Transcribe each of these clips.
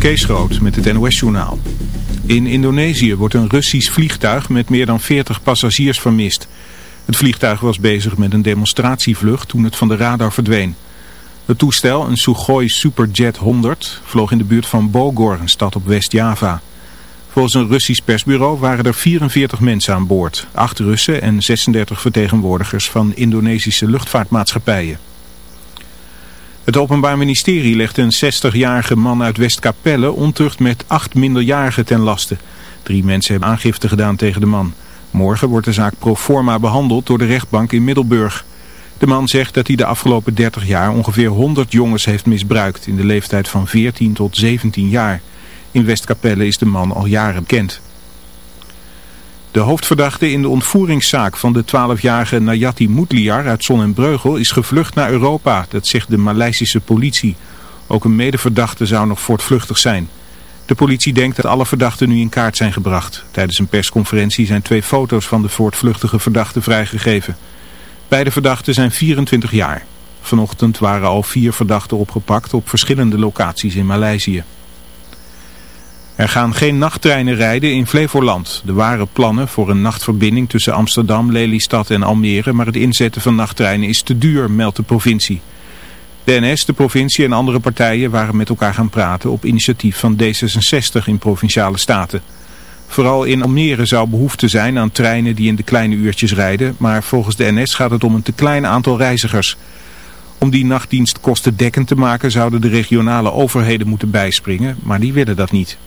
Kees Groot met het NOS-journaal. In Indonesië wordt een Russisch vliegtuig met meer dan 40 passagiers vermist. Het vliegtuig was bezig met een demonstratievlucht toen het van de radar verdween. Het toestel, een Sukhoi Superjet 100, vloog in de buurt van Bogor, een stad op West-Java. Volgens een Russisch persbureau waren er 44 mensen aan boord. 8 Russen en 36 vertegenwoordigers van Indonesische luchtvaartmaatschappijen. Het Openbaar Ministerie legt een 60-jarige man uit Westkapelle ontucht met acht minderjarigen ten laste. Drie mensen hebben aangifte gedaan tegen de man. Morgen wordt de zaak pro forma behandeld door de rechtbank in Middelburg. De man zegt dat hij de afgelopen 30 jaar ongeveer 100 jongens heeft misbruikt in de leeftijd van 14 tot 17 jaar. In Westkapelle is de man al jaren bekend. De hoofdverdachte in de ontvoeringszaak van de 12-jarige Nayati Moetliar uit Breugel is gevlucht naar Europa, dat zegt de Maleisische politie. Ook een medeverdachte zou nog voortvluchtig zijn. De politie denkt dat alle verdachten nu in kaart zijn gebracht. Tijdens een persconferentie zijn twee foto's van de voortvluchtige verdachte vrijgegeven. Beide verdachten zijn 24 jaar. Vanochtend waren al vier verdachten opgepakt op verschillende locaties in Maleisië. Er gaan geen nachttreinen rijden in Flevoland. Er waren plannen voor een nachtverbinding tussen Amsterdam, Lelystad en Almere, maar het inzetten van nachttreinen is te duur, meldt de provincie. De NS, de provincie en andere partijen waren met elkaar gaan praten op initiatief van D66 in Provinciale Staten. Vooral in Almere zou behoefte zijn aan treinen die in de kleine uurtjes rijden, maar volgens de NS gaat het om een te klein aantal reizigers. Om die nachtdienst kostendekkend te maken zouden de regionale overheden moeten bijspringen, maar die willen dat niet.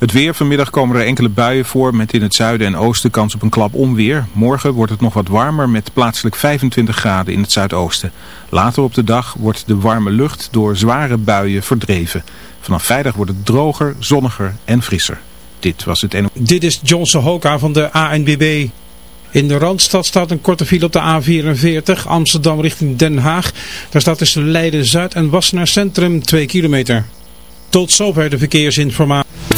Het weer, vanmiddag komen er enkele buien voor met in het zuiden en oosten kans op een klap onweer. Morgen wordt het nog wat warmer met plaatselijk 25 graden in het zuidoosten. Later op de dag wordt de warme lucht door zware buien verdreven. Vanaf vrijdag wordt het droger, zonniger en frisser. Dit was het NO. Dit is Johnson Hoka van de ANBB. In de Randstad staat een korte file op de A44 Amsterdam richting Den Haag. Daar staat tussen Leiden-Zuid en Wassenaar Centrum 2 kilometer. Tot zover de verkeersinformatie.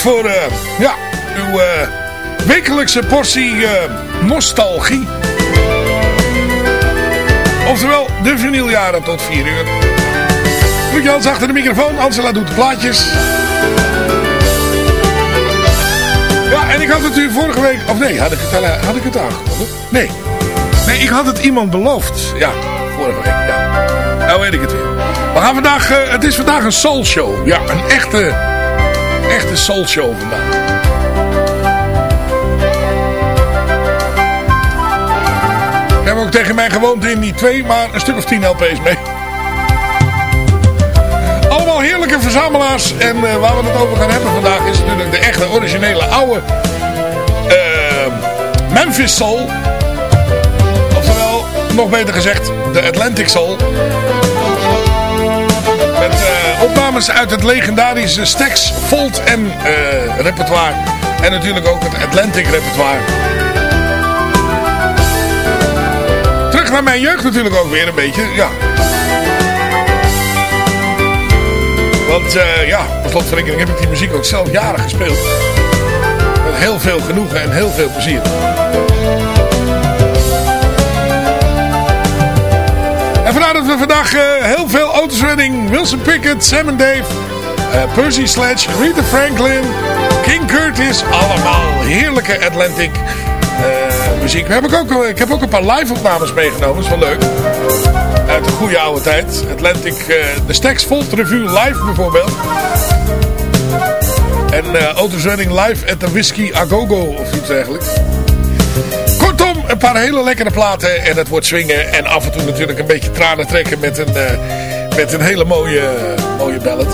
Voor uh, ja, uw uh, wekelijkse portie uh, nostalgie. Oftewel, de vinyljaren tot 4 uur. Ruud Jans achter de microfoon. Angela doet de plaatjes. Ja, en ik had het u vorige week... Of nee, had ik het, had ik het aangekondigd? Nee. Nee, ik had het iemand beloofd. Ja, vorige week, ja. Nou weet ik het weer. We gaan vandaag... eh, het is vandaag een soul show. Ja, een echte... Echte soul show vandaag. Ik heb ook tegen mijn gewoonte in niet twee, maar een stuk of tien LP's mee. Allemaal heerlijke verzamelaars. En eh, waar we het over gaan hebben vandaag is natuurlijk de echte originele oude eh, Memphis Soul. Oftewel, nog beter gezegd, de Atlantic Soul. Met eh, opnames uit het legendarische Stax, Volt en eh, repertoire. En natuurlijk ook het Atlantic repertoire. Terug naar mijn jeugd natuurlijk ook weer een beetje, ja. Want eh, ja, per slotverrekening heb ik die muziek ook zelf jaren gespeeld. Met heel veel genoegen en heel veel plezier. We vandaag eh, heel veel auto's redding. Wilson Pickett, Sam en Dave, eh, Percy Sledge, Rita Franklin, King Curtis. Allemaal heerlijke Atlantic eh, muziek. We hebben ook, ik heb ook een paar live opnames meegenomen. Is wel leuk. Uit de goede oude tijd. Atlantic, de Stax Volt Review live bijvoorbeeld. En eh Autos Running live at the Whiskey Agogo of iets dergelijks. Een paar hele lekkere platen en het wordt swingen. En af en toe natuurlijk een beetje tranen trekken met een, eh, met een hele mooie, mooie ballad.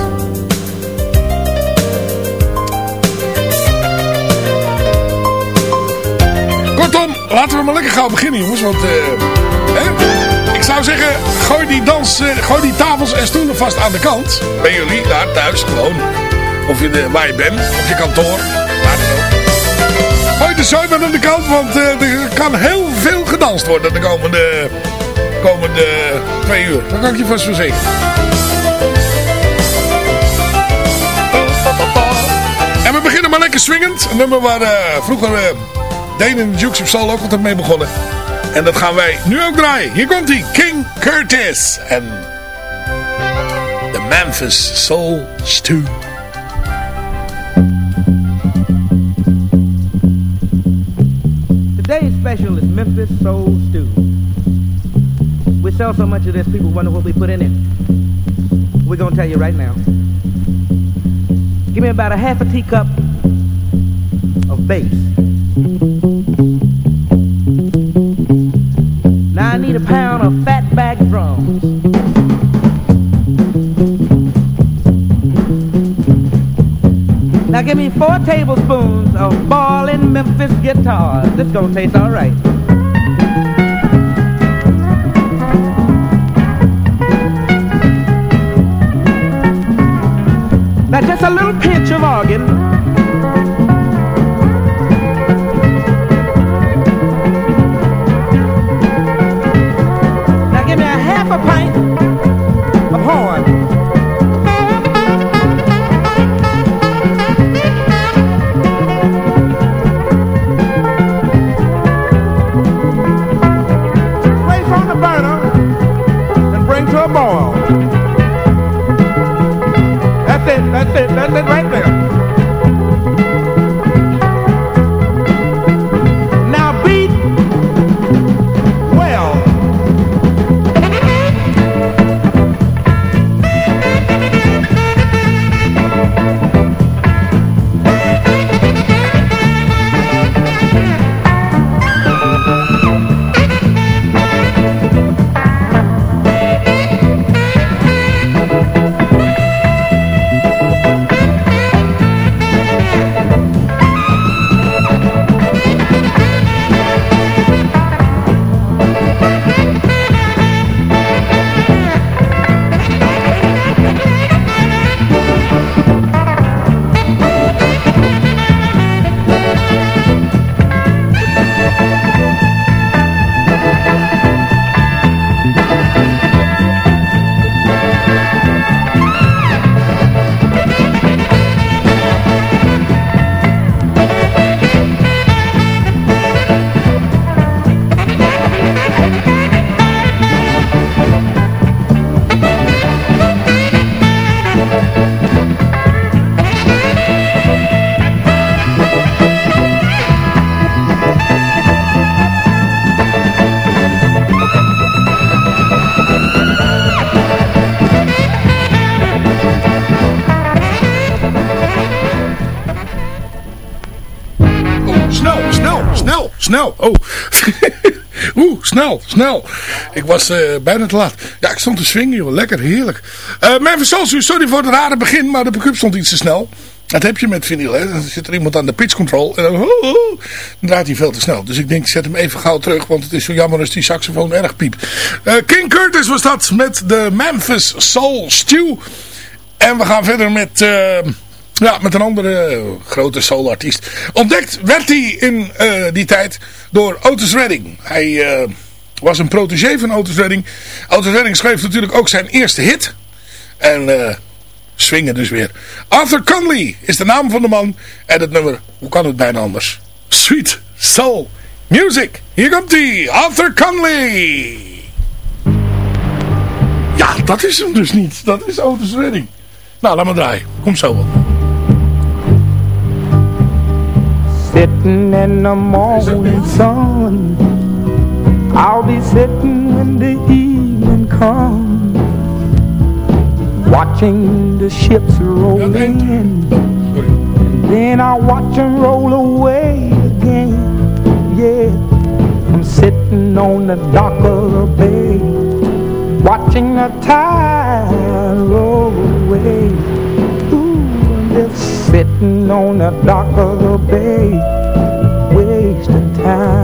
Kortom, laten we maar lekker gauw beginnen jongens. Want eh, hè? ik zou zeggen, gooi die, dans, eh, gooi die tafels en stoelen vast aan de kant. Bij jullie, daar thuis gewoon. Of in de, waar je bent, op je kantoor. Waar dan ook. Gooi de maar aan de kant, want er kan heel veel gedanst worden de komende, komende twee uur. Dat kan ik je vast verzekeren. En we beginnen maar lekker swingend. Een nummer waar eh, vroeger uh, Dane en de Dukes of Soul ook altijd mee begonnen. En dat gaan wij nu ook draaien. Hier komt hij, King Curtis. En de Memphis Soul Stew. Special is Memphis Soul Stew. We sell so much of this, people wonder what we put in it. We're gonna tell you right now. Give me about a half a teacup of bass. Now I need a pound of fatback drums. Now give me four tablespoons of boiling Memphis guitars. This gonna taste all right. Now just a little pinch of snel, snel. Ik was uh, bijna te laat. Ja, ik stond te swingen, joh. Lekker, heerlijk. Uh, Memphis Soulshoe, sorry voor het rare begin, maar de pick-up stond iets te snel. Dat heb je met vinyl, hè. Dan zit er iemand aan de pitch control en dan, dan draait hij veel te snel. Dus ik denk, zet hem even gauw terug, want het is zo jammer als die saxofoon erg piept. Uh, King Curtis was dat met de Memphis Soul Stew. En we gaan verder met... Ja, met een andere grote solo-artiest. Ontdekt werd hij in die tijd door Otis Redding. Hij was een protégé van Otis Redding. Otis Redding schreef natuurlijk ook zijn eerste hit. En uh, swingen dus weer. Arthur Conley is de naam van de man. En het nummer, hoe kan het bijna anders? Sweet Soul Music. Hier komt hij, Arthur Conley. Ja, dat is hem dus niet. Dat is Otis Redding. Nou, laat maar draaien. Kom zo op. Sitting in the morning sun I'll be sitting when the evening comes Watching the ships roll in. And then I'll watch them roll away again. Yeah I'm sitting on the dock of the bay Watching the tide roll away. Ooh, I'm just sitting on the dock of the bay, wasting time.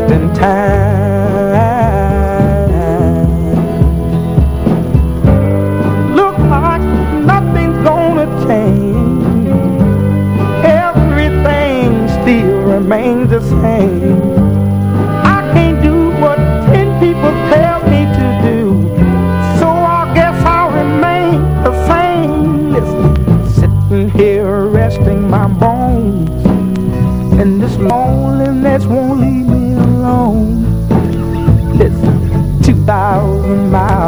wasting time. Look like nothing's gonna change. Everything still remains the same. I can't do what ten people tell me to do. So I guess I'll remain the same. Sitting here resting my bones. And this loneliness won't leave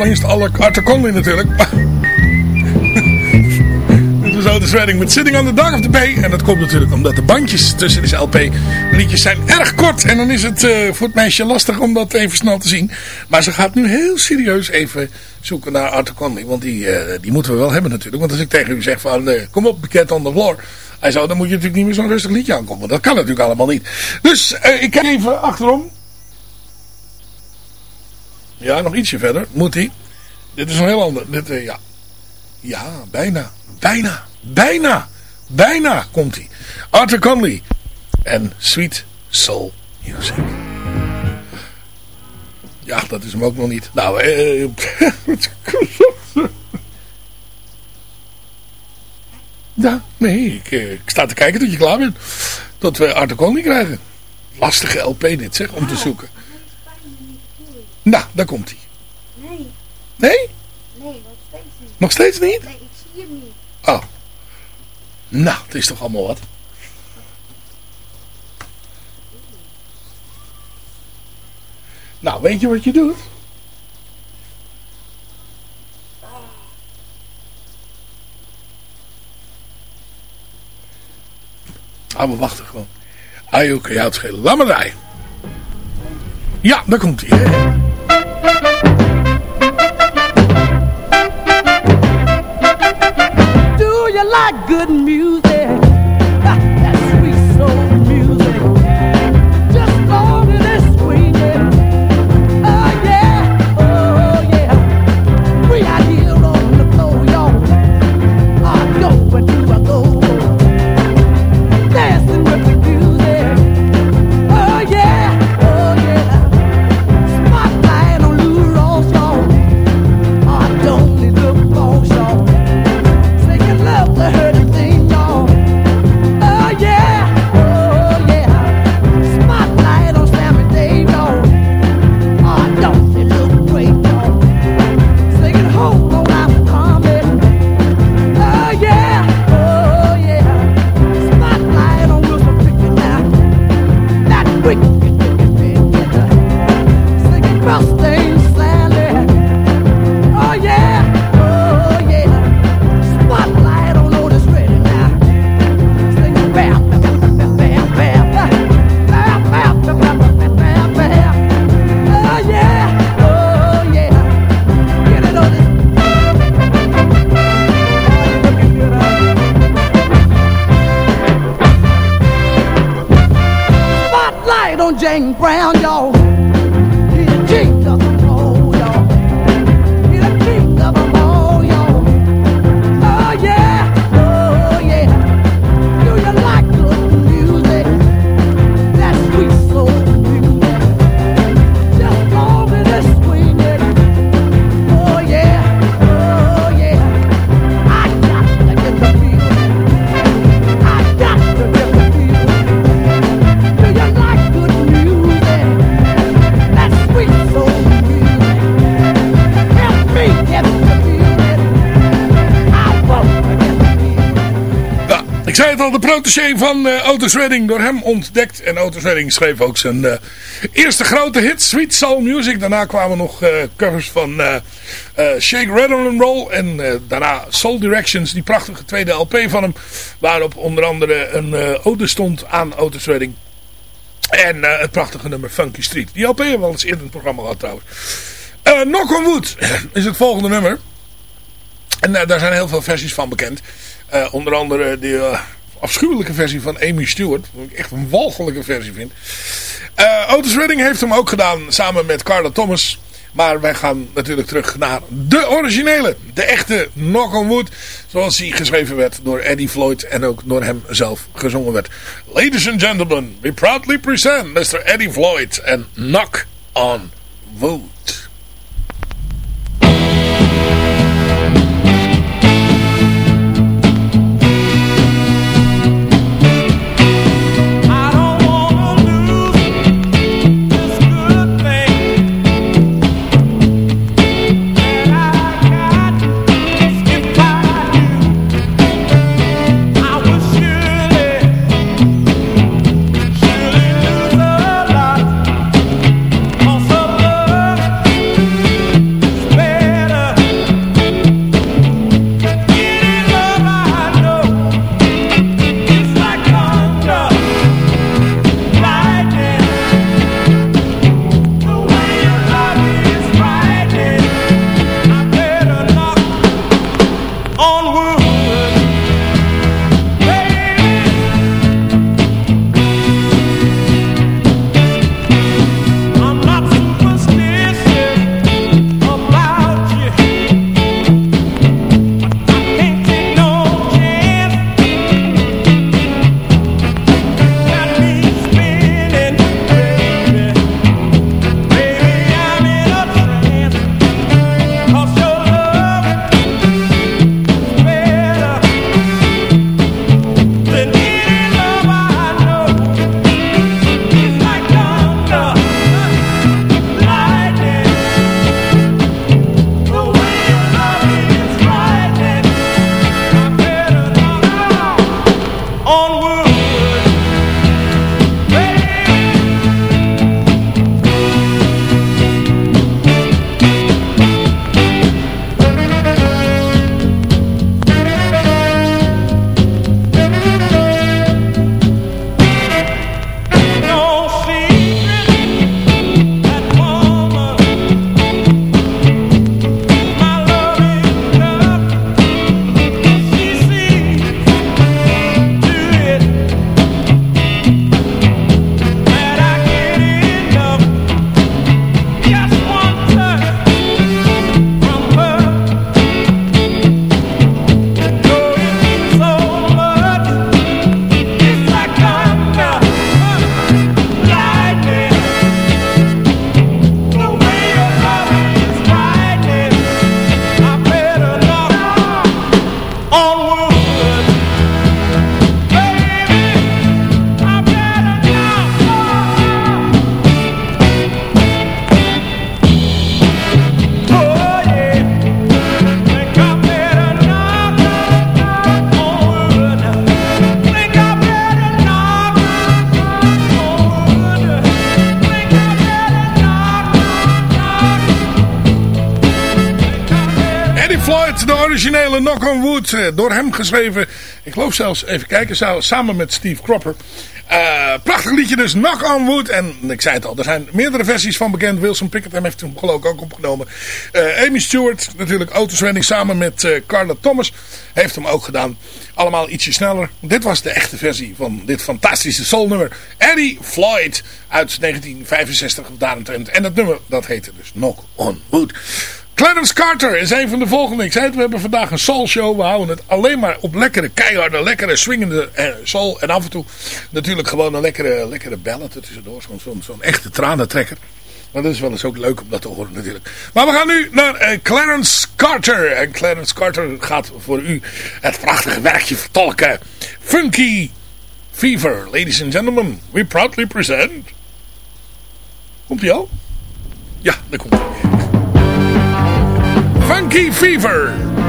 allereerst alle Arthur Conley natuurlijk. Dit was Otis Redding met Sitting on the Dock of the Bay. En dat komt natuurlijk omdat de bandjes tussen deze LP liedjes zijn erg kort. En dan is het uh, voor het meisje lastig om dat even snel te zien. Maar ze gaat nu heel serieus even zoeken naar Arthur Conley. Want die, uh, die moeten we wel hebben natuurlijk. Want als ik tegen u zeg van uh, kom op, Cat on the Floor. Hij zou, dan moet je natuurlijk niet meer zo'n rustig liedje aankomen. Dat kan natuurlijk allemaal niet. Dus ik kijk even achterom. Ja, nog ietsje verder. Moet hij. Dit is een heel ander. Dit, uh, ja. ja, bijna. Bijna. Bijna. Bijna komt hij. Arthur Conley. En Sweet Soul Music. Ja, dat is hem ook nog niet. Nou, eh... ja, nee, ik, eh, ik, sta te kijken tot je klaar bent. Tot we Arthur Conley krijgen. Lastige LP dit, zeg, om te zoeken. Nou, daar komt hij. Nee. Nee? Nee, nog steeds niet. Nog steeds niet? Nee, ik zie hem niet. Oh. Nou, het is toch allemaal wat. Nou, weet je wat je doet? Ah, we wachten gewoon. Ah, oké, ja, het schelen. Laat maar. Ja, daar komt hij. Like good music? Light on protégé van eh Otis Redding door hem ontdekt. En Otis Redding schreef ook zijn eh, eerste grote hit, Sweet Soul Music. Daarna kwamen nog eh, covers van Shake, Rattle and Roll. En daarna Soul Directions, die prachtige tweede LP van hem. Waarop onder andere een ode stond aan Otis Redding. En het prachtige nummer Funky Street. Die LP hebben we al eens eerder in het programma gehad trouwens. Knock on Wood is het volgende nummer. En daar zijn heel veel versies van bekend. Onder andere de afschuwelijke versie van Amy Stewart. Wat ik echt een walgelijke versie vind. Eh, Otis Redding heeft hem ook gedaan samen met Carla Thomas. Maar wij gaan natuurlijk terug naar de originele. De echte Knock on Wood. Zoals die geschreven werd door Eddie Floyd. En ook door hem zelf gezongen werd. Ladies and gentlemen, we proudly present Mr. Eddie Floyd. En Knock on Wood. Eh, door hem geschreven. Ik geloof zelfs, even kijken, sa- samen met Steve Cropper. Eh, prachtig liedje dus, Knock on Wood. En ik zei het al, er zijn meerdere versies van bekend. Wilson Pickett heeft hem geloof ik ook opgenomen. Eh, Amy Stewart, natuurlijk Otis samen met Carla Thomas, heeft hem ook gedaan. allemaal ietsje sneller. Dit was de echte versie van dit fantastische soulnummer. Eddie Floyd uit 1965 of. En dat nummer dat heette dus Knock on Wood. Clarence Carter is een van de volgende. Ik zei het, we hebben vandaag een soul show. We houden het alleen maar op lekkere, keiharde, lekkere, swingende eh, soul. En af en toe natuurlijk gewoon een lekkere, lekkere ballad er tussendoor. Zo'n echte tranentrekker. Maar dat is wel eens ook leuk om dat te horen natuurlijk. Maar we gaan nu naar eh, Clarence Carter. En Clarence Carter gaat voor u het prachtige werkje vertolken. Funky Fever. Ladies and gentlemen, we proudly present... Komt hij al? Ja, daar komt hij. Funky Fever.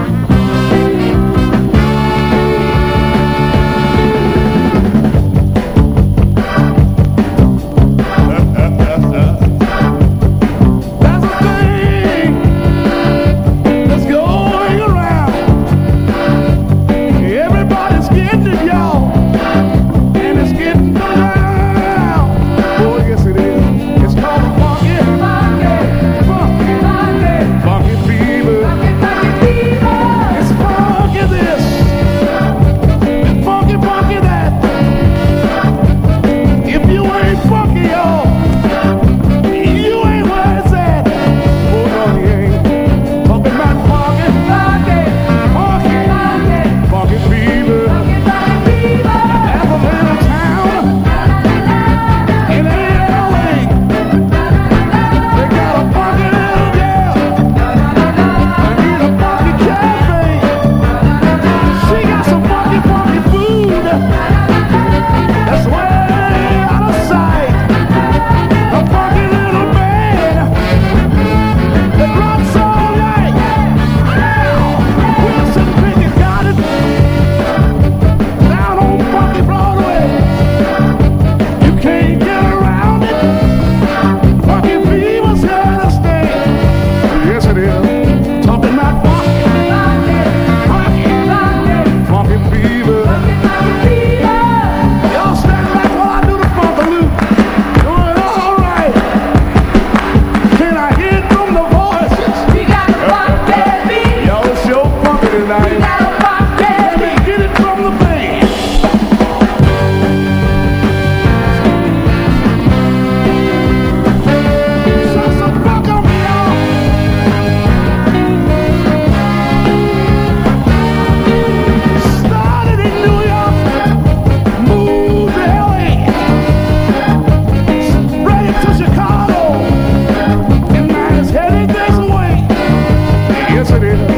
Yes, it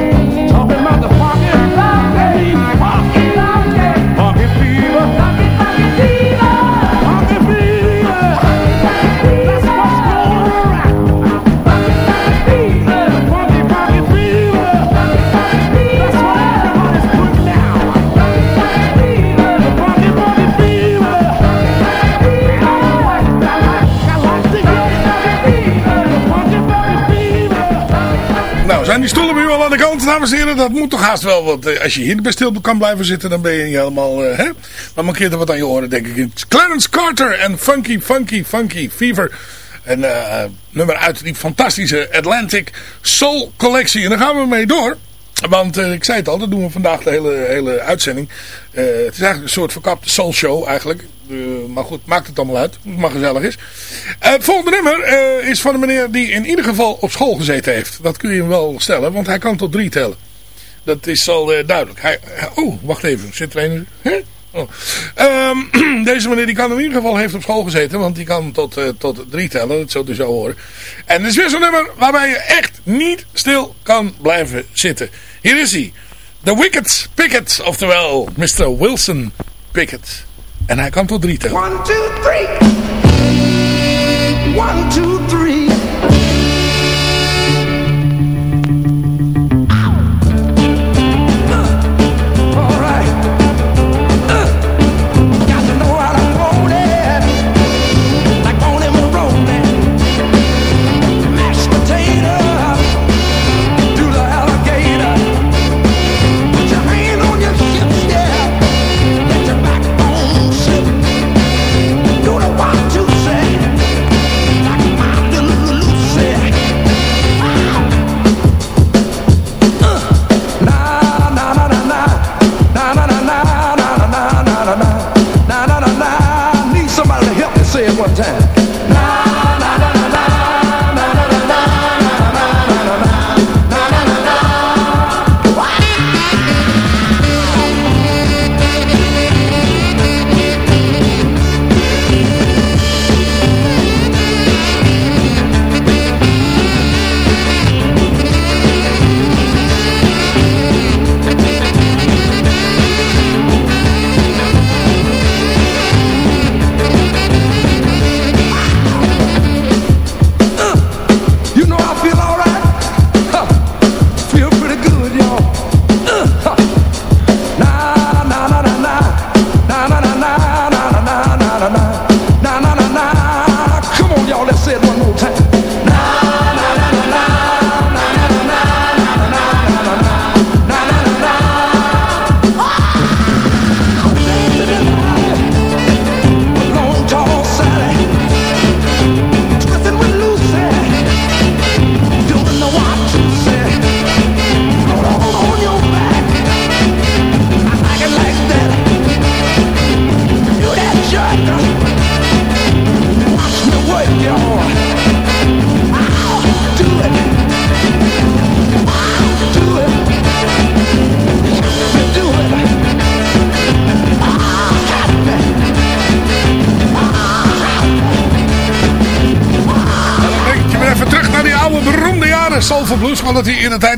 dames en heren? Dat moet toch haast wel, want eh, als je hier bij stil kan blijven zitten, dan ben je niet helemaal, eh, hè? Dan mankeert er wat aan je oren, denk ik. Clarence Carter en Funky, Funky, Funky Fever. Een eh, nummer uit die fantastische Atlantic Soul Collectie. En daar gaan we mee door. Want ik zei het al, dat doen we vandaag de hele, hele uitzending. Het is eigenlijk een soort verkapte soul show eigenlijk. Eh, maar goed, maakt het allemaal uit. Het maar gezellig is. Eh, het volgende nummer eh, is van een meneer die in ieder geval op school gezeten heeft. Dat kun je hem wel stellen, want hij kan tot drie tellen. Dat is al eh, duidelijk. Hij, oh, wacht even. Zit er een... Oh. Ehm, deze meneer die kan in ieder geval heeft op school gezeten. Want die kan tot, eh, tot drie tellen. Dat zult u zo horen. En het is weer zo'n nummer waarbij je echt niet stil kan blijven zitten. Hier is hij. The Wicked Pickett. Oftewel Mr. Wilson Pickett. En hij kan tot drie tellen. One, two, three. One, two,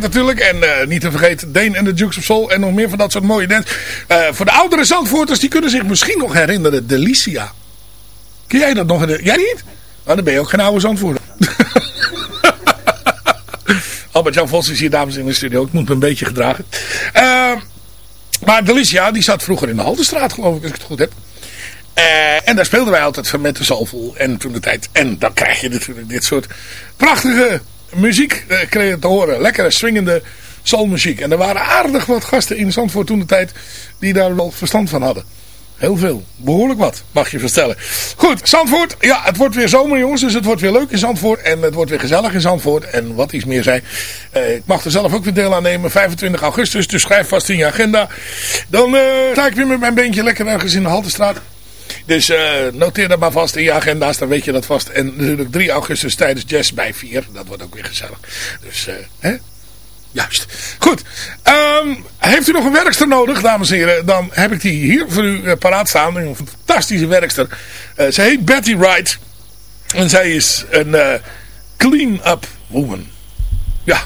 natuurlijk. En uh, niet te vergeten Dane en de Dukes of Soul. En nog meer van dat soort mooie dance. Uh, voor de oudere Zandvoorters, die kunnen zich misschien nog herinneren. Delicia. Ken jij dat nog? Jij niet? Nou, dan ben je ook geen oude Zandvoorter. Albert-Jan Vos is hier dames in de studio. Ik moet me een beetje gedragen. Uh, maar Delicia, die zat vroeger in de Haltestraat geloof ik, als ik het goed heb. Uh, en daar speelden wij altijd met de Soulful en toen de tijd. En dan krijg je natuurlijk dit soort prachtige muziek uh, kreeg je te horen. Lekkere, swingende soulmuziek. En er waren aardig wat gasten in Zandvoort toen de tijd die daar wel verstand van hadden. Heel veel. Behoorlijk wat, mag je verstellen. Goed, Zandvoort. Ja, het wordt weer zomer jongens. Dus het wordt weer leuk in Zandvoort. En het wordt weer gezellig in Zandvoort. En wat iets meer zei. Uh, ik mag er zelf ook weer deel aan nemen. 25 augustus. Dus schrijf vast in je agenda. Dan uh, sta ik weer met mijn beentje lekker ergens in de Haltestraat. Dus uh, noteer dat maar vast in je agenda's, dan weet je dat vast. En natuurlijk 3 augustus tijdens Jazz bij 4. Dat wordt ook weer gezellig. Dus, uh, hè? Juist. Goed. Um, heeft u nog een werkster nodig, dames en heren? Dan heb ik die hier voor u uh, paraat staan. Een fantastische werkster. Ze heet Betty Wright. En zij is een clean-up woman. Ja.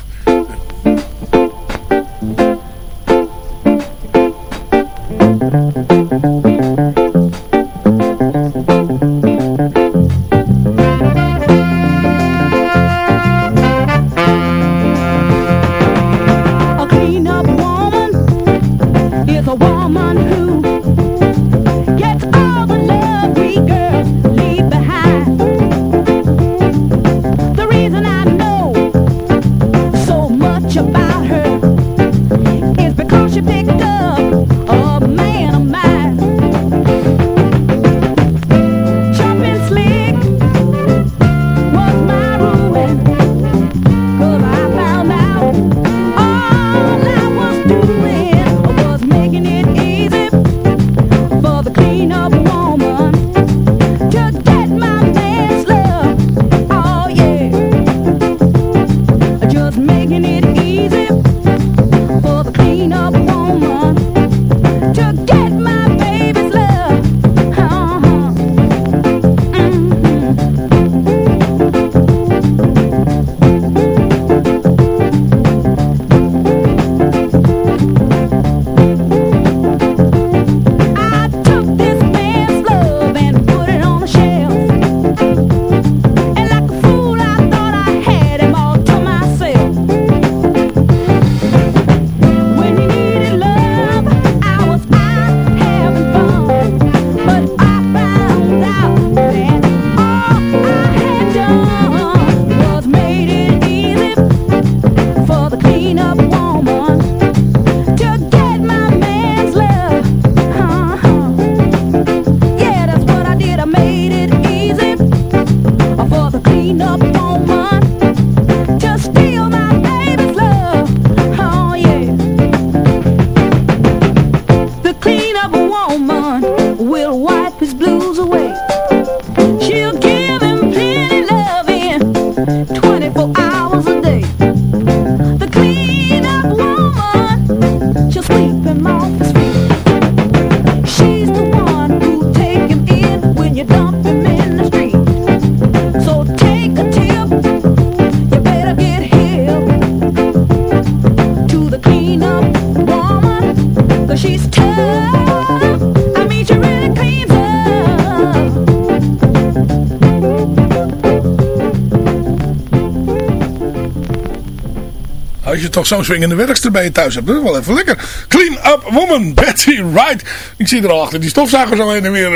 Als je toch zo'n swingende werkster bij je thuis hebt. Dat is wel even lekker. Clean Up Woman, Betty Wright. Ik zie er al achter die stofzuiger zo heen en weer.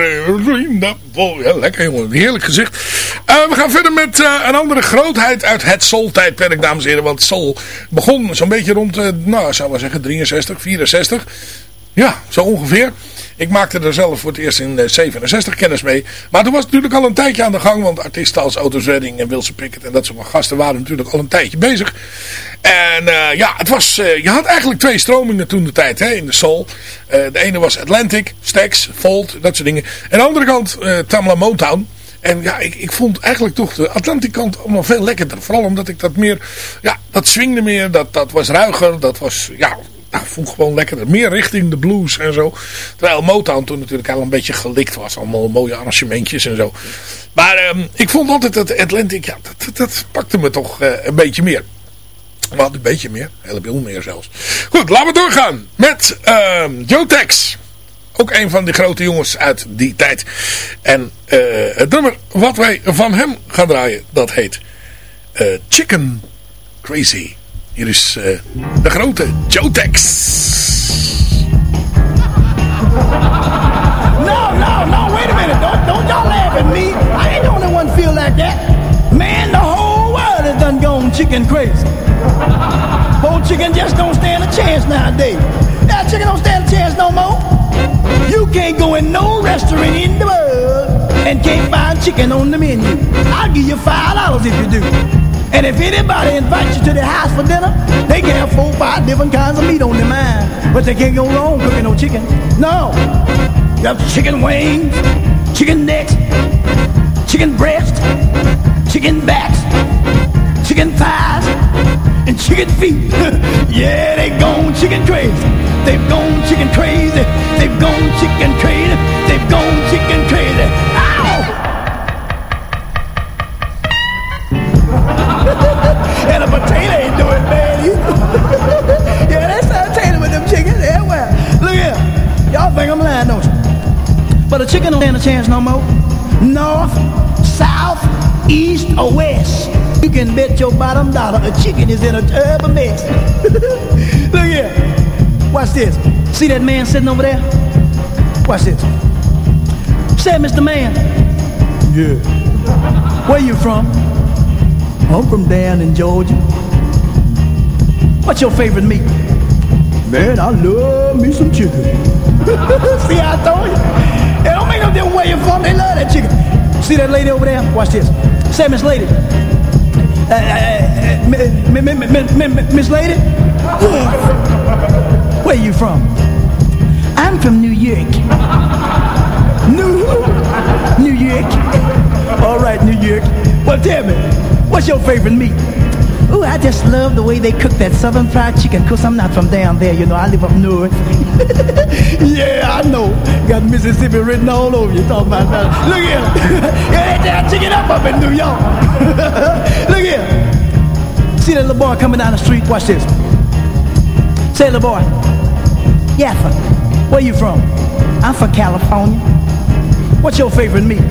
Oh, ja, lekker jongen. Heerlijk gezicht. Uh, we gaan verder met uh, een andere grootheid uit het Soul-tijdperk, dames en heren. Want Soul begon zo'n beetje rond, nou, zou maar zeggen, 63, 64. Ja, zo ongeveer. Ik maakte er zelf voor het eerst in 67 kennis mee. Maar toen was natuurlijk al een tijdje aan de gang. Want artiesten als Otis Redding en Wilson Pickett en dat soort gasten waren natuurlijk al een tijdje bezig. En uh, ja, het was, uh, je had eigenlijk twee stromingen toen de tijd hè, in de soul. De ene was Atlantic, Stax, Volt, dat soort dingen. En de andere kant Tamla Motown. En ja, ik, ik vond eigenlijk toch de Atlantic kant allemaal veel lekkerder. Vooral omdat ik dat meer, ja, dat swingde meer, dat, dat was ruiger, dat was, ja, nou, vond gewoon lekkerder. Meer richting de blues en zo. Terwijl Motown toen natuurlijk al een beetje gelikt was. Allemaal mooie arrangementjes en zo. Maar um, ik vond altijd dat Atlantic, ja, dat, dat, pakte me toch uh, een beetje meer. Wat een beetje meer. Een heleboel meer zelfs. Goed, laten we doorgaan met uh, Joe Tex. Ook een van de grote jongens uit die tijd. En uh, het nummer wat wij van hem gaan draaien, dat heet uh, Chicken Crazy. Hier is uh, de grote Joe Tex. No, no, no, wait a minute. Don't, don't y'all laugh at me. I ain't the only one feel like that. Man, the whole world has done gone chicken crazy. Whole chicken just don't stand a chance nowadays. That chicken don't stand a chance no more. You can't go in no restaurant in the world and can't find chicken on the menu. I'll give you five dollars if you do. And if anybody invites you to their house for dinner, they can have four, five different kinds of meat on their mind. But they can't go wrong cooking no chicken. No. You have chicken wings, chicken necks, chicken breast, chicken backs, chicken thighs, and chicken feet. yeah, they gone chicken crazy. They've gone chicken crazy. They've gone chicken crazy. They've gone chicken crazy. Y'all think I'm lying, don't you? But a chicken don't stand a chance no more. North, south, east, or west. You can bet your bottom dollar a chicken is in a terrible mess. look here. Watch this. See that man sitting over there? Watch this. Say, Mr. Man. Yeah. Where you from? I'm from down in Georgia. What's your favorite meat? Man, I love me some chicken. See, I told you. It don't make no difference where you're from. They love that chicken. See that lady over there? Watch this. Say, Miss Lady. Miss Lady? Where you from? I'm from New York. New, New York. All right, New York. Well, tell me, what's your favorite meat? Ooh, I just love the way they cook that southern fried chicken. Cause I'm not from down there, you know, I live up north. yeah, I know. Got Mississippi written all over you talking about that. Look here. yeah, they damn chicken up up in New York. Look here. See that little boy coming down the street? Watch this. Say, little boy. Yeah, where you from? I'm from California. What's your favorite meat?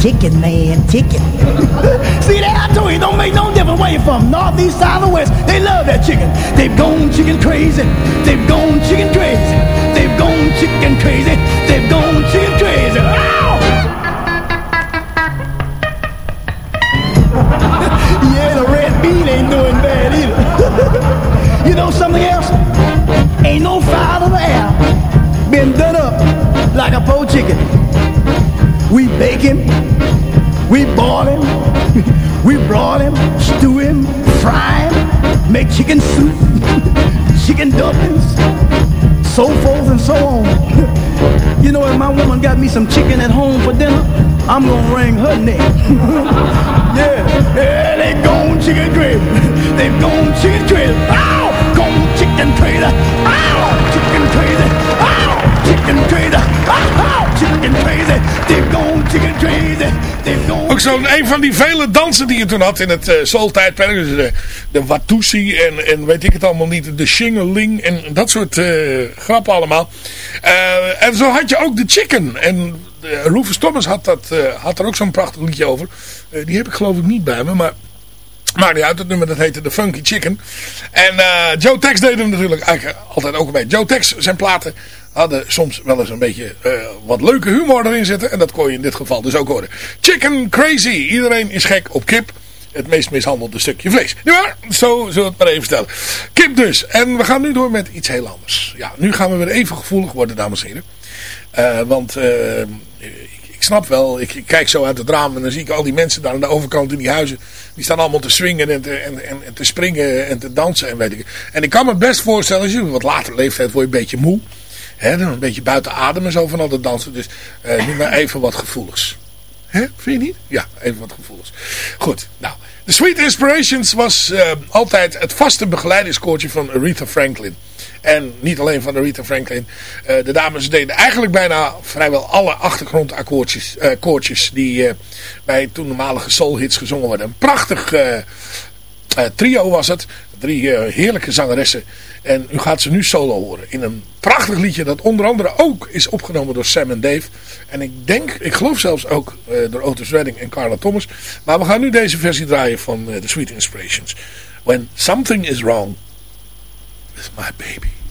Chicken, man, chicken. See that? I told you, don't make no difference where you from. North, east, south, or west. They love that chicken. They've gone chicken crazy. They've gone chicken crazy. They've gone chicken crazy. They've gone chicken crazy. Ow! yeah, the red bean ain't doing bad either. you know something else? Ain't no fowl in the air been done up like a poached chicken. We bake him, we boil him, we broil him, stew him, fry him, make chicken soup, chicken dumplings, so forth and so on. you know, if my woman got me some chicken at home for dinner, I'm gonna wring her neck. yeah, yeah, they gone chicken gravy. They've gone chicken crazy. Ow! Gone chicken crazy. Ow! Chicken crazy. Ow! Chicken crazy. Ow! Ook zo'n een van die vele dansen die je toen had in het uh, soul-tijdperk. Dus de, de Watusi en, en weet ik het allemaal niet. De Shingeling en dat soort uh, grappen allemaal. Uh, en zo had je ook de chicken. En uh, Rufus Thomas had, dat, had er ook zo'n prachtig liedje over. Die heb ik geloof ik niet bij me, maar... Maar niet uit, het nummer dat heette The Funky Chicken. En Joe Tex deed hem natuurlijk eigenlijk altijd ook bij. Joe Tex, zijn platen hadden soms wel eens een beetje wat leuke humor erin zitten. En dat kon je in dit geval dus ook horen. Chicken Crazy. Iedereen is gek op kip het meest mishandelde stukje vlees. Nu zo zullen we het maar even stellen. Kip dus. En we gaan nu door met iets heel anders. Ja, nu gaan we weer even gevoelig worden, dames en heren. Uh, want uh, ik, ik, snap wel, ik, kijk zo uit het raam en dan zie ik al die mensen daar aan de overkant in die huizen. Die staan allemaal te swingen en te, en, en, te springen en te dansen en weet ik. En ik kan me best voorstellen, als je wat later leeftijd word je een beetje moe. Een beetje buiten adem en zo van al dat dansen. Dus uh, nu maar even wat gevoeligs. Hè? Vind je niet? Ja, even wat gevoeligs. Goed, nou. The Sweet Inspirations was uh, altijd het vaste begeleidingskoortje van Aretha Franklin. En niet alleen van Aretha Franklin. Uh, de dames deden eigenlijk bijna vrijwel alle achtergrondakkoordjes uh, die bij toenmalige soulhits gezongen worden. Een prachtig Eh, trio was het. Drie eh, heerlijke zangeressen. En u gaat ze nu solo horen. In een prachtig liedje dat onder andere ook is opgenomen door Sam en Dave. En ik denk, ik geloof zelfs ook eh, door Otis Redding en Carla Thomas. Maar we gaan nu deze versie draaien van The Sweet Inspirations. When something is wrong with my baby.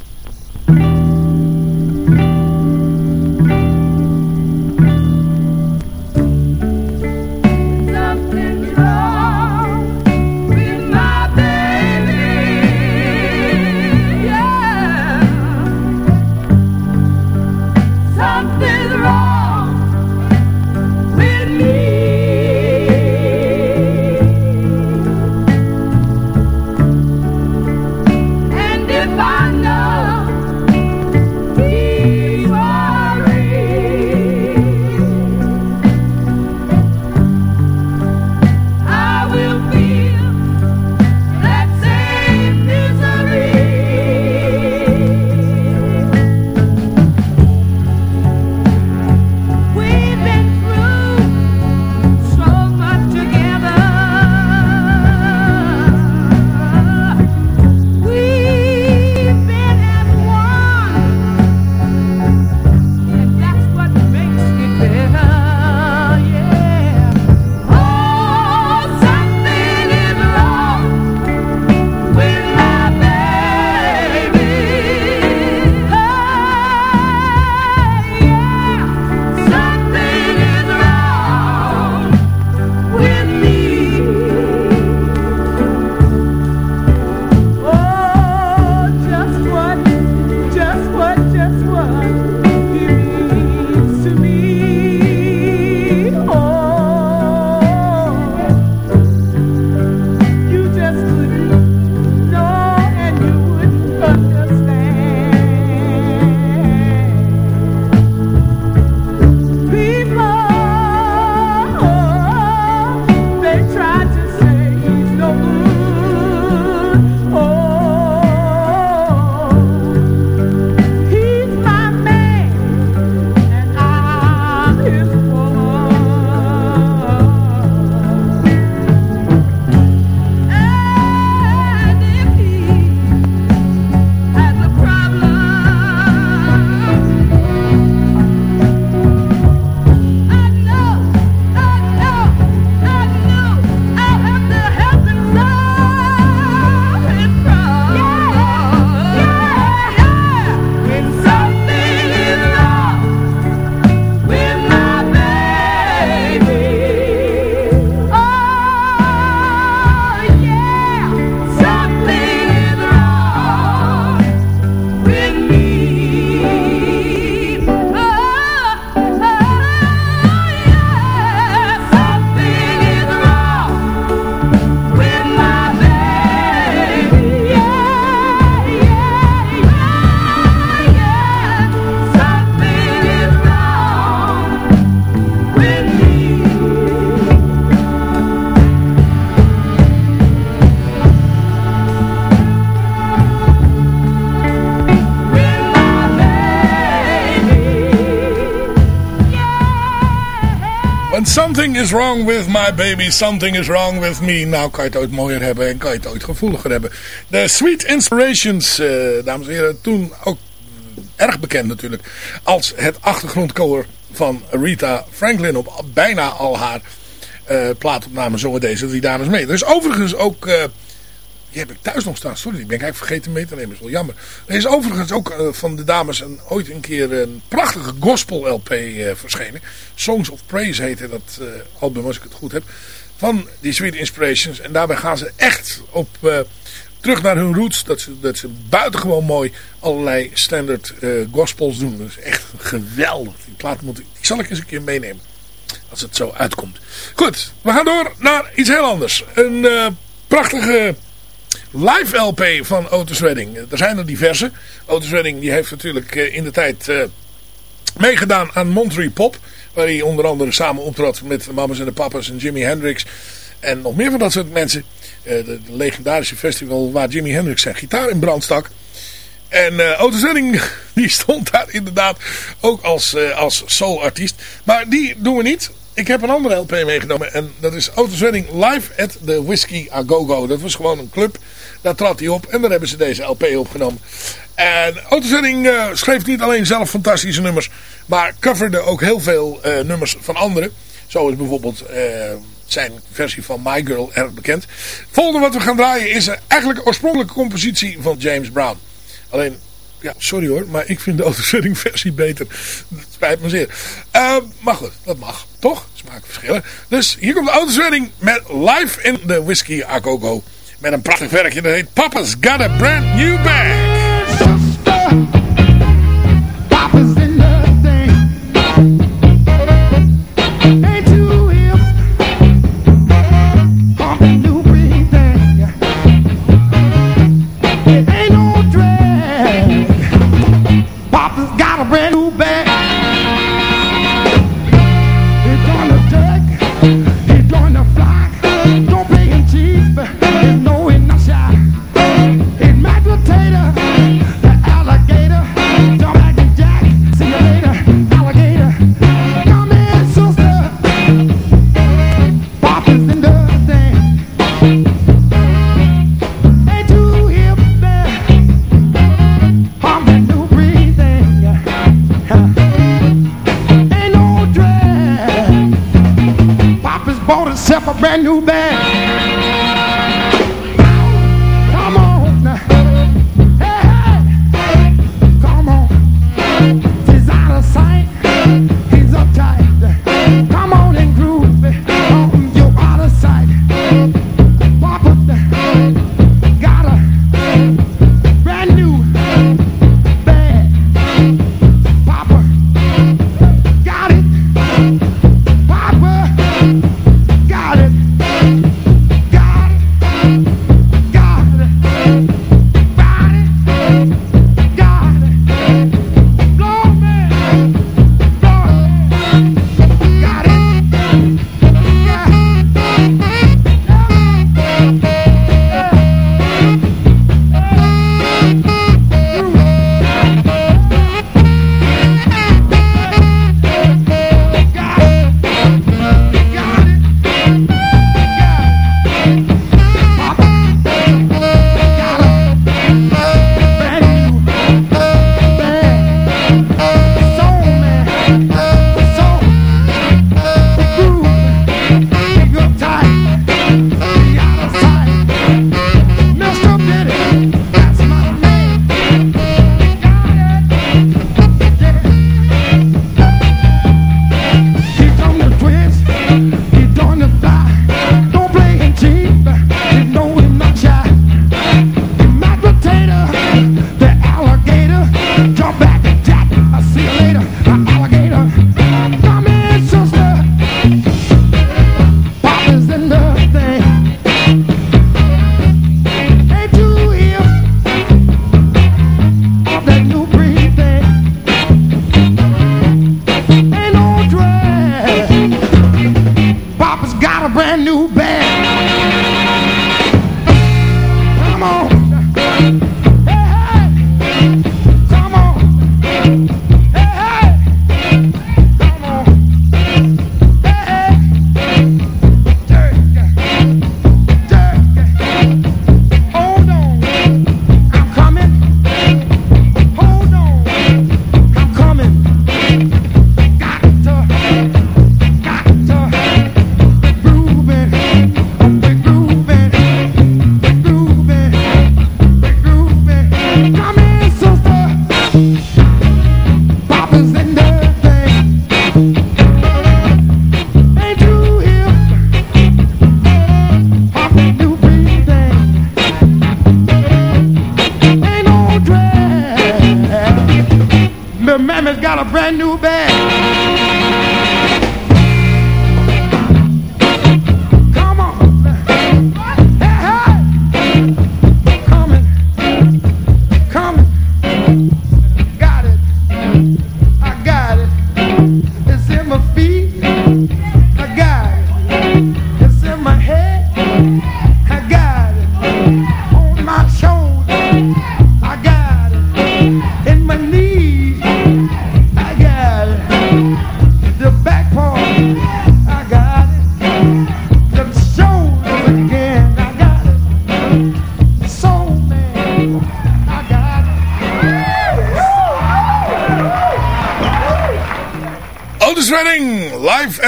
Something is wrong with my baby, something is wrong with me. Nou, kan je het ooit mooier hebben en kan je het ooit gevoeliger hebben. De Sweet Inspirations, uh, dames en heren, toen ook erg bekend natuurlijk. Als het achtergrondkoor van Rita Franklin op bijna al haar uh, plaatopname zongen deze drie dames mee. Er is overigens ook... Uh, die heb ik thuis nog staan. Sorry, die ben ik eigenlijk vergeten mee te nemen. Dat is wel jammer. Er is overigens ook uh, van de dames een, ooit een keer een prachtige gospel LP uh, verschenen. Songs of Praise heette dat uh, album als ik het goed heb. Van die Sweet Inspirations. En daarbij gaan ze echt op terug naar hun roots. Dat ze, dat ze buitengewoon mooi allerlei standard gospels doen. Dat is echt geweldig. Die plaat moet ik, die zal ik eens een keer meenemen. Als het zo uitkomt. Goed, we gaan door naar iets heel anders. Een prachtige live LP van Otis Redding. Er zijn er diverse. Otis Redding die heeft natuurlijk in de tijd uh, meegedaan aan Monterey Pop. Waar hij onder andere samen optrad met de Mamas en de Papas en Jimi Hendrix. En nog meer van dat soort mensen. Uh, de, de, legendarische festival waar Jimi Hendrix zijn gitaar in brand stak. En uh, Otis Redding die stond daar inderdaad ook als, als soulartiest. Maar die doen we niet ik heb een andere LP meegenomen. En dat is Autoswedding Live at the Whiskey A Go Go. Dat was gewoon een club. Daar trad hij op. En daar hebben ze deze LP opgenomen. En Autoswedding uh, eh, schreef niet alleen zelf fantastische nummers. Maar coverde ook heel veel eh, nummers van anderen. Zo is bijvoorbeeld eh, zijn versie van My Girl erg bekend. Volgende wat we gaan draaien is eigenlijk oorspronkelijke compositie van James Brown. Alleen ja, sorry hoor, maar ik vind de autostunning versie beter. Dat spijt me zeer. Uh, maar goed, dat mag. Toch? Smaakverschillen. Dus hier komt de autostunning met Live in the Whiskey A Met een prachtig werkje dat heet Papa's Got a Brand New Bag. Thank you.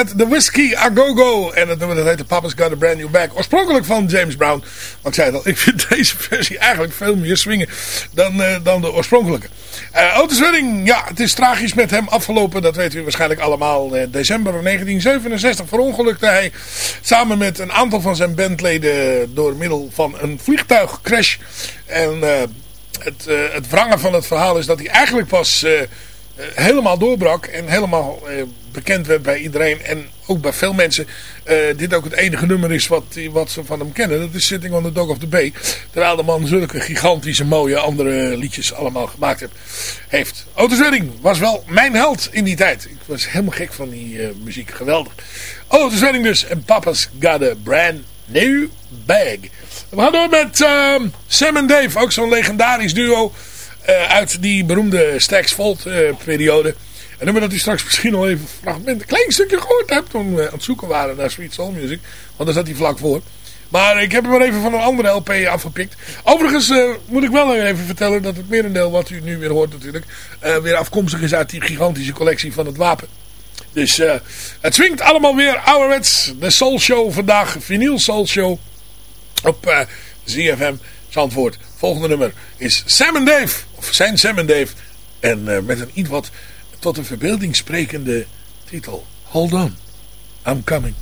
At the Whiskey A Go Go. En dat heet Papa's Got a Brand New Bag. Oorspronkelijk van James Brown. Want ik zei al, ik vind deze versie eigenlijk veel meer swingen dan, uh, dan de oorspronkelijke. Uh, Otis Redding, ja, het is tragisch met hem afgelopen. Dat weten u waarschijnlijk allemaal. Uh, december 1967 verongelukte hij samen met een aantal van zijn bandleden door middel van een vliegtuigcrash. En het, het wrangen van het verhaal is dat hij eigenlijk pas eh, helemaal doorbrak en helemaal bekend werd bij iedereen en ook bij veel mensen uh, dit ook het enige nummer is wat, wat ze van hem kennen. Dat is Sitting on the Dog of the Bay. Terwijl de man zulke gigantische mooie andere liedjes allemaal gemaakt heeft. heeft. Otis Redding was wel mijn held in die tijd. Ik was helemaal gek van die muziek. Geweldig. Otis Redding dus en Papa's Got a Brand New Bag. We gaan door met ehm, Sam en Dave. Ook zo'n legendarisch duo. Uh, uit die beroemde Stax Volt periode. En dat u straks misschien al even fragment, een klein stukje gehoord hebt toen we aan het zoeken waren naar Sweet Soul Music. Want daar zat hij vlak voor. Maar ik heb hem maar even van een andere LP afgepikt. Overigens uh, moet ik wel even vertellen dat het merendeel wat u nu weer hoort natuurlijk. weer afkomstig is uit die gigantische collectie van het wapen. Dus het swingt allemaal weer ouderwets. De Soul Show vandaag, vinyl Soul Show op ZFM Zandvoort. Volgende nummer is Sam Dave zijn Sam en Dave. En met een iets wat tot een verbeelding sprekende titel. Hold on, I'm coming.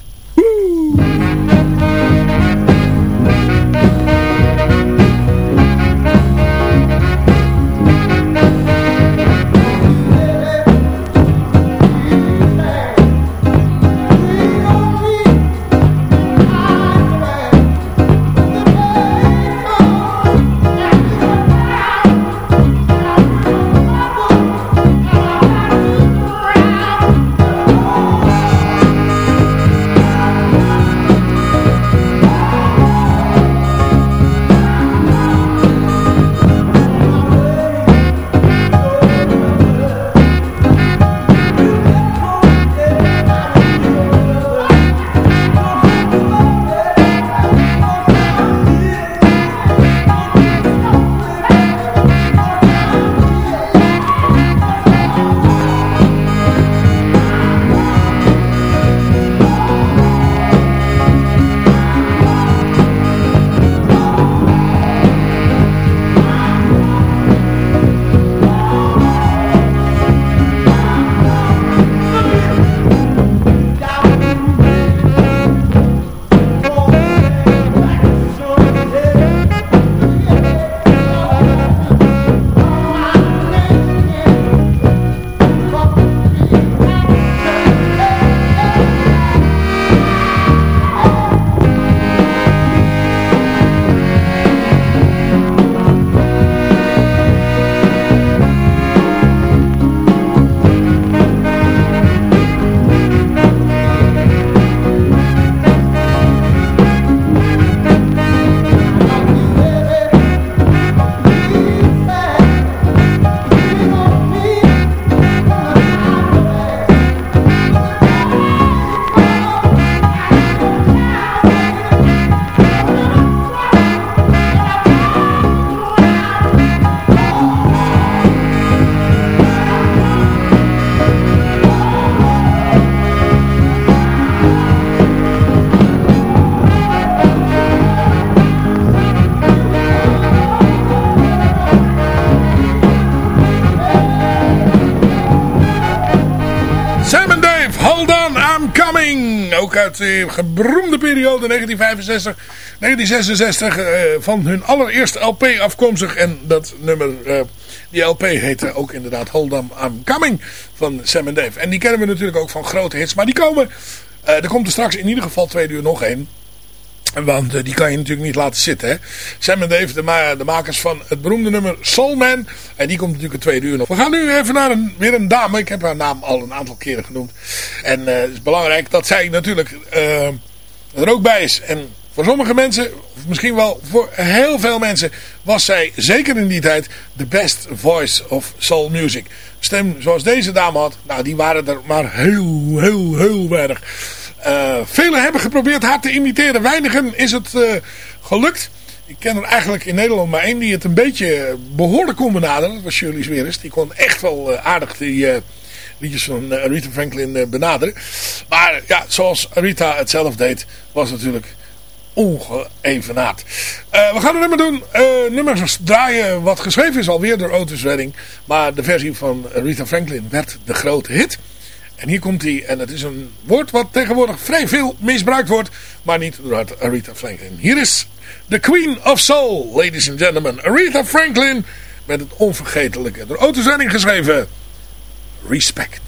Woo! uit de gebroemde periode 1965, 1966 uh, van hun allereerste LP afkomstig. En dat nummer, uh, die LP heette ook inderdaad Hold On I'm Coming van Sam Dave. En die kennen we natuurlijk ook van grote hits, maar die komen, er komt er straks in ieder geval twee uur nog één. Want uh, die kan je natuurlijk niet laten zitten. Hè? Sam en Dave, de, de, makers van het beroemde nummer Soul Man. En die komt natuurlijk een tweede uur nog. We gaan nu even naar een, weer een dame. Ik heb haar naam al een aantal keren genoemd. En uh, het is belangrijk dat zij natuurlijk uh, er ook bij is. En voor sommige mensen, of misschien wel voor heel veel mensen, was zij zeker in die tijd de best voice of soul music. Stem zoals deze dame had, nou die waren er maar heel, heel, heel weinig. Uh, velen hebben geprobeerd haar te imiteren. Weinigen is het uh, gelukt. Ik ken er eigenlijk in Nederland maar één die het een beetje behoorlijk kon benaderen. Dat was Shirley Sweres. Die kon echt wel uh, aardig die, liedjes van eh, Aretha Franklin eh, benaderen. Maar ja, zoals Aretha het zelf deed, was natuurlijk ongeëvenaard. We gaan een nummer doen. Uh, nummers draaien wat geschreven is alweer door Otis Redding. Maar de versie van Aretha Franklin werd de grote hit. En hier komt hij. En het is een woord wat tegenwoordig vrij veel misbruikt wordt. Maar niet door Aretha Franklin. Hier is The Queen of Soul, ladies and gentlemen. Aretha Franklin met het onvergetelijke. Door Redding geschreven. Respect.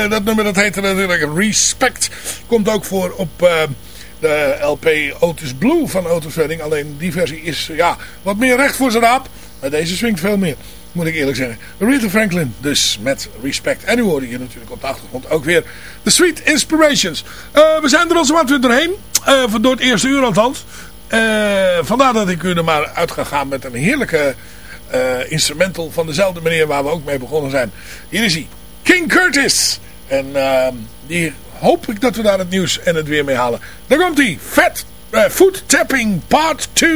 Eh, dat nummer dat heette natuurlijk Respect. Komt ook voor op eh, de LP Otis Blue van Otis Redding. Alleen die versie is ja, wat meer recht voor zijn raap. Maar deze swingt veel meer, moet ik eerlijk zeggen. Aretha Franklin dus met Respect. En nu hoorde je natuurlijk op de achtergrond ook weer The Sweet Inspirations. Eh, we zijn er al zo wat weer doorheen. Voor door het eerste uur althans. Vandaar dat ik u er maar uit ga gaan met een heerlijke eh, instrumental van dezelfde manier waar we ook mee begonnen zijn. Hier is hij. King Curtis. En ehm, die hoop ik dat we daar het nieuws en het weer mee halen. Daar komt. Fat eh, Foot Tapping Part 2.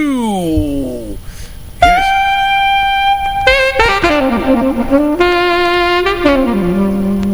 Hier